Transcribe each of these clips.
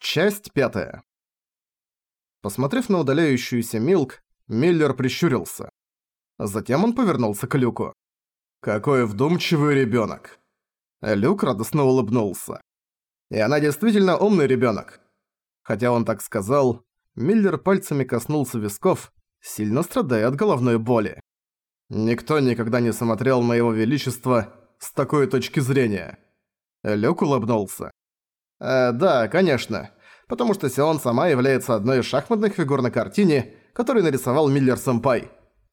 Часть пятая. Посмотрев на удаляющуюся Милк, Миллер прищурился. Затем он повернулся к Люку. «Какой вдумчивый ребёнок!» Люк радостно улыбнулся. «И она действительно умный ребёнок!» Хотя он так сказал, Миллер пальцами коснулся висков, сильно страдая от головной боли. Никто никогда не смотрел на его величество с такой точки зрения. Люк улыбнулся. «Э, да, конечно. Потому что Сион сама является одной из шахматных фигур на картине, которую нарисовал Миллер-сэмпай.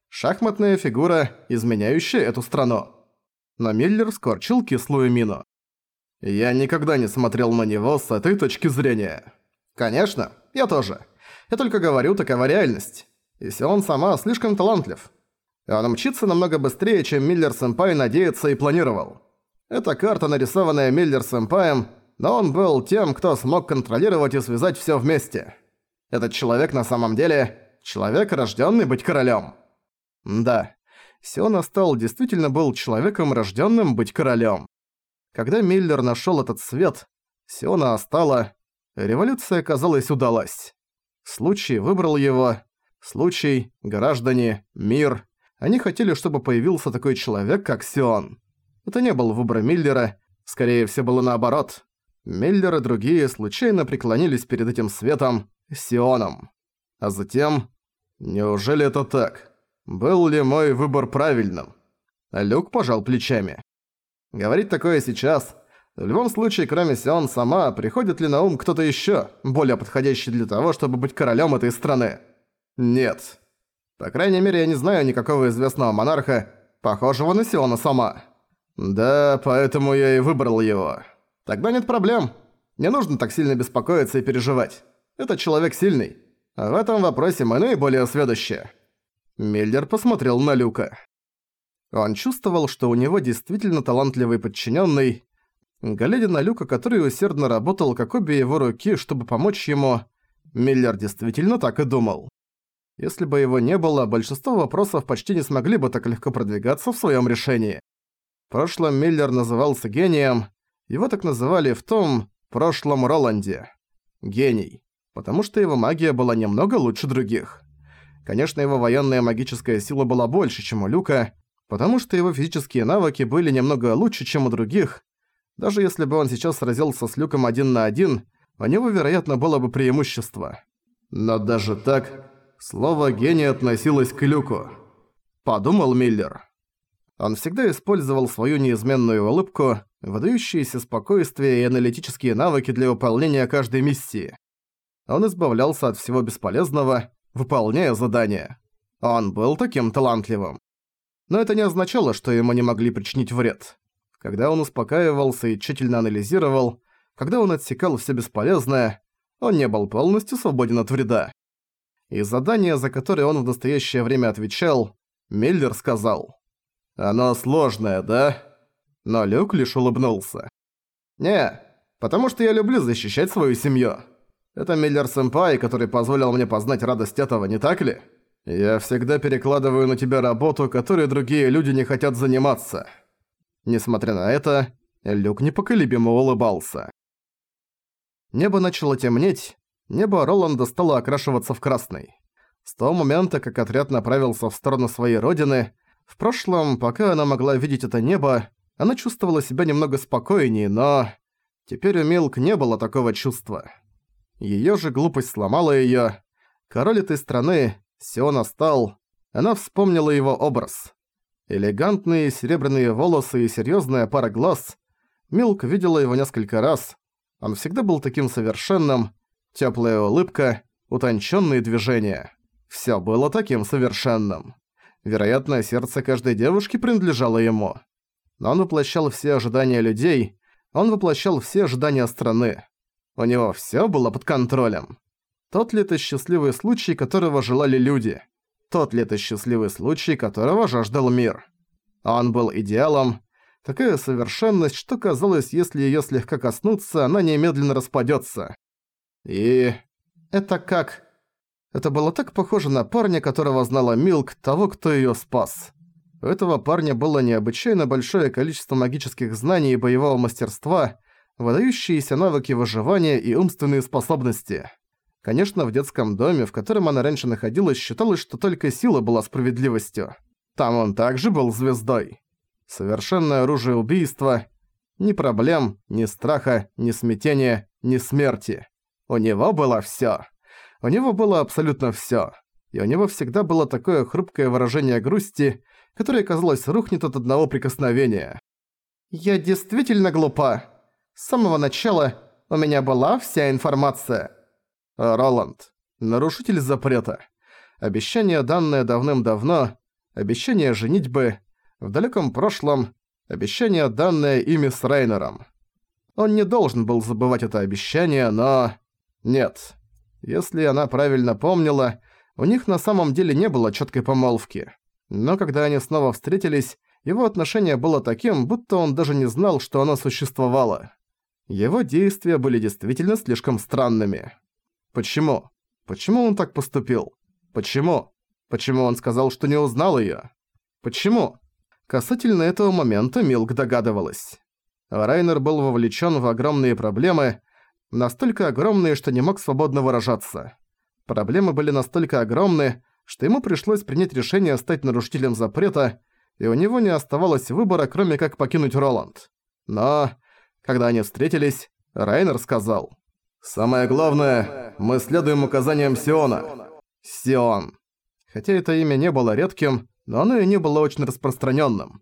Шахматная фигура, изменяющая эту страну». Но Миллер скорчил кислую мину. «Я никогда не смотрел на него с этой точки зрения». «Конечно, я тоже. Я только говорю, такова реальность. И Сион сама слишком талантлив. Он мчится намного быстрее, чем Миллер-сэмпай надеется и планировал. Эта карта, нарисованная Миллер-сэмпаем, но он был тем, кто смог контролировать и связать всё вместе. Этот человек на самом деле человек, рождённый быть королем. Да, Сиона Стал действительно был человеком, рождённым быть королем. Когда Миллер нашёл этот свет, Сиона Остала, революция, казалось, удалась. Случай выбрал его, случай, граждане, мир. Они хотели, чтобы появился такой человек, как Сион. Это не был выбор Миллера, скорее все было наоборот. Миллер и другие случайно преклонились перед этим светом, Сионом. А затем... Неужели это так? Был ли мой выбор правильным? Люк пожал плечами. Говорить такое сейчас... В любом случае, кроме Сион сама, приходит ли на ум кто-то ещё, более подходящий для того, чтобы быть королем этой страны? Нет. По крайней мере, я не знаю никакого известного монарха, похожего на Сиона сама. Да, поэтому я и выбрал его. Тогда нет проблем. Не нужно так сильно беспокоиться и переживать. Этот человек сильный. А в этом вопросе мы наиболее сведущие. Миллер посмотрел на Люка. Он чувствовал, что у него действительно талантливый подчиненный. Глядя на Люка, который усердно работал как обе его руки, чтобы помочь ему, Миллер действительно так и думал. Если бы его не было, большинство вопросов почти не смогли бы так легко продвигаться в своем решении. В прошлом Миллер назывался гением, его так называли в том прошлом Роланде. Гений. Потому что его магия была немного лучше других. Конечно, его военная магическая сила была больше, чем у Люка, потому что его физические навыки были немного лучше, чем у других. Даже если бы он сейчас сразился с Люком один на один, у него, вероятно, было бы преимущество. Но даже так, слово «гений» относилось к Люку. Подумал Миллер. Он всегда использовал свою неизменную улыбку, выдающиеся спокойствие и аналитические навыки для выполнения каждой миссии. Он избавлялся от всего бесполезного, выполняя задания. Он был таким талантливым. Но это не означало, что ему не могли причинить вред. Когда он успокаивался и тщательно анализировал, когда он отсекал все бесполезное, он не был полностью свободен от вреда. И задание, за которое он в настоящее время отвечал, Миллер сказал. «Оно сложное, да?» Но Люк лишь улыбнулся. «Не, потому что я люблю защищать свою семью. Это Миллер-сэмпай, который позволил мне познать радость этого, не так ли? Я всегда перекладываю на тебя работу, которой другие люди не хотят заниматься». Несмотря на это, Люк непоколебимо улыбался. Небо начало темнеть, небо Роланда стало окрашиваться в красный. С того момента, как отряд направился в сторону своей родины, в прошлом, пока она могла видеть это небо, она чувствовала себя немного спокойнее, но... Теперь у Милк не было такого чувства. Её же глупость сломала её. Король этой страны, Сиона стал... Она вспомнила его образ. Элегантные серебряные волосы и серьёзная пара глаз. Милк видела его несколько раз. Он всегда был таким совершенным. Тёплая улыбка, утончённые движения. Всё было таким совершенным. Вероятно, сердце каждой девушки принадлежало ему но он воплощал все ожидания людей, он воплощал все ожидания страны. У него всё было под контролем. Тот ли это счастливый случай, которого желали люди? Тот ли это счастливый случай, которого жаждал мир? Он был идеалом, такая совершенность, что казалось, если её слегка коснуться, она немедленно распадётся. И... это как... Это было так похоже на парня, которого знала Милк, того, кто её спас. У этого парня было необычайно большое количество магических знаний и боевого мастерства, выдающиеся навыки выживания и умственные способности. Конечно, в детском доме, в котором она раньше находилась, считалось, что только сила была справедливостью. Там он также был звездой. Совершенное оружие убийства. Ни проблем, ни страха, ни смятения, ни смерти. У него было всё. У него было абсолютно всё. И у него всегда было такое хрупкое выражение грусти, которое, казалось, рухнет от одного прикосновения. «Я действительно глупа. С самого начала у меня была вся информация». Роланд. Нарушитель запрета. Обещание, данное давным-давно. Обещание женитьбы. В далеком прошлом. Обещание, данное ими с Рейнером. Он не должен был забывать это обещание, но... Нет. Если она правильно помнила, у них на самом деле не было четкой помолвки. Но когда они снова встретились, его отношение было таким, будто он даже не знал, что оно существовало. Его действия были действительно слишком странными. Почему? Почему он так поступил? Почему? Почему он сказал, что не узнал её? Почему? Касательно этого момента Милк догадывалась. Райнер был вовлечен в огромные проблемы, настолько огромные, что не мог свободно выражаться. Проблемы были настолько огромны, что ему пришлось принять решение стать нарушителем запрета, и у него не оставалось выбора, кроме как покинуть Роланд. Но, когда они встретились, Райнер сказал, «Самое главное, мы следуем указаниям Сиона». Сион. Хотя это имя не было редким, но оно и не было очень распространенным.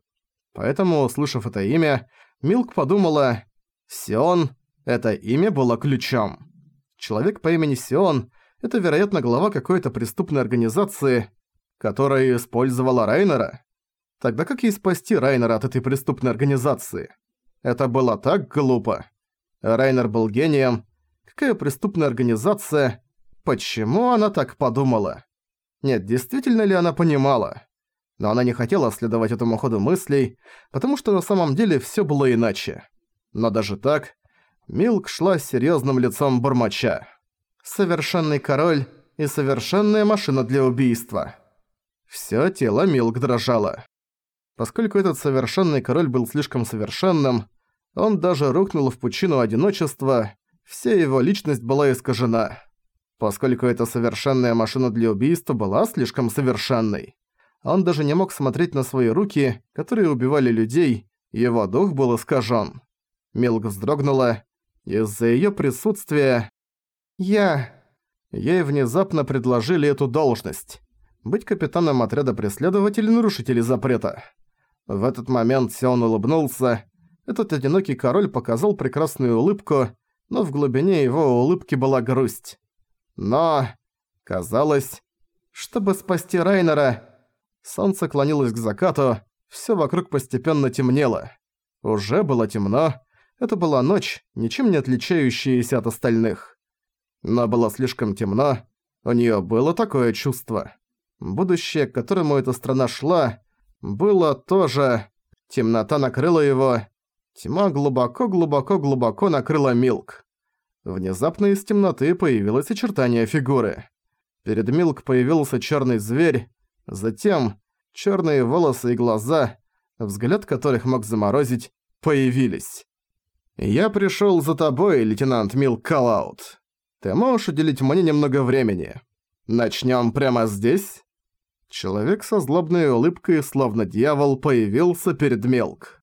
Поэтому, услышав это имя, Милк подумала, Сион — это имя было ключом. Человек по имени Сион — это, вероятно, глава какой-то преступной организации, которая использовала Райнера. Тогда как ей спасти Райнера от этой преступной организации? Это было так глупо. Райнер был гением. Какая преступная организация? Почему она так подумала? Нет, действительно ли она понимала? Но она не хотела следовать этому ходу мыслей, потому что на самом деле всё было иначе. Но даже так, Милк шла с серьёзным лицом бормоча. «Совершенный король и совершенная машина для убийства». Всё тело Милк дрожало. Поскольку этот совершенный король был слишком совершенным, он даже рухнул в пучину одиночества, вся его личность была искажена. Поскольку эта совершенная машина для убийства была слишком совершенной. Он даже не мог смотреть на свои руки, которые убивали людей, его дух был искажен. Милк вздрогнула. Из-за ее присутствия... Я... Ей внезапно предложили эту должность. Быть капитаном отряда преследователей-нарушителей запрета. В этот момент Сион улыбнулся. Этот одинокий король показал прекрасную улыбку, но в глубине его улыбки была грусть. Но... Казалось, чтобы спасти Райнера... Солнце клонилось к закату, всё вокруг постепенно темнело. Уже было темно, это была ночь, ничем не отличающаяся от остальных. Но было слишком темно, у неё было такое чувство. Будущее, к которому эта страна шла, было тоже... Темнота накрыла его. Тьма глубоко-глубоко-глубоко накрыла Милк. Внезапно из темноты появилось очертание фигуры. Перед Милк появился черный зверь, затем черные волосы и глаза, взгляд которых мог заморозить, появились. «Я пришёл за тобой, лейтенант Милк Калаут. Ты можешь уделить мне немного времени. Начнём прямо здесь?» Человек со злобной улыбкой, словно дьявол, появился перед Мелк.